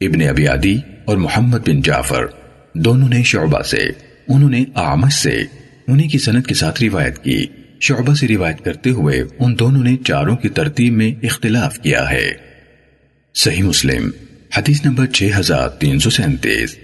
ابن ابی عدی اور محمد بن جعفر، دونوں نے شعبہ سے، انہوں نے آمش سے، انہی کی سنت کے ساتھ روایت کی۔ شعبہ سے روایت کرتے ہوئے ان دونوں نے چاروں کی ترتیب میں اختلاف کیا ہے۔ صحیح مسلم، حدیث نمبر 6337